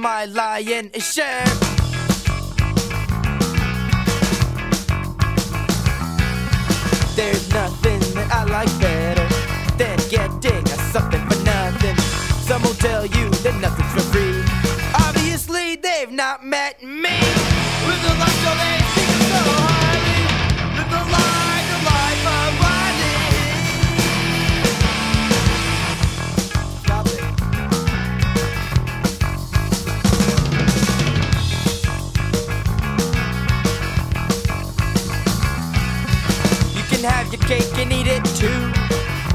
my lion share. There's nothing that I like better than getting something for nothing. Some will tell you that nothing's for free. Obviously, they've not met me. Can have your cake and eat it too.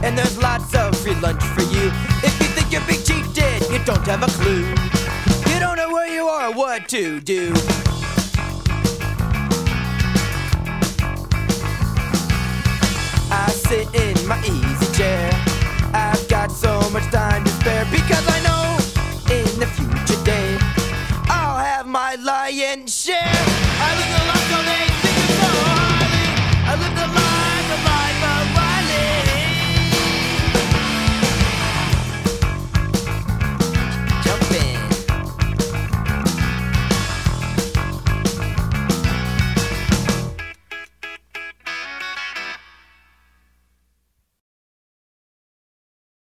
And there's lots of free lunch for you. If you think you're being cheated, you don't have a clue. You don't know where you are or what to do. I sit in my easy chair. I've got so much time to spare because I know in the future day I'll have my lion share.